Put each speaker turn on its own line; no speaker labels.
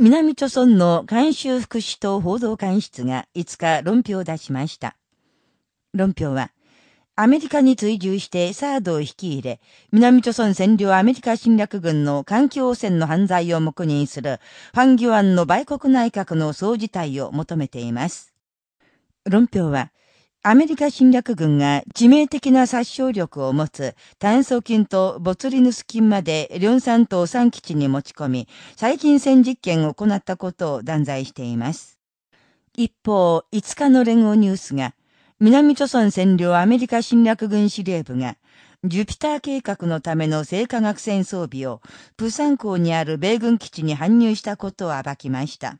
南朝村の監修福祉党報道官室が5日論評を出しました。論評は、アメリカに追従してサードを引き入れ、南朝鮮占領アメリカ侵略軍の環境汚染の犯罪を黙認する、ファンギュアンの売国内閣の総辞退を求めています。論評は、アメリカ侵略軍が致命的な殺傷力を持つ炭素菌とボツリヌス菌までリョンサン島3基地に持ち込み、細菌戦実験を行ったことを断罪しています。一方、5日の連合ニュースが、南朝鮮占領アメリカ侵略軍司令部が、ジュピター計画のための生化学戦装備を、プサン港にある米軍基地に搬入したことを暴きました。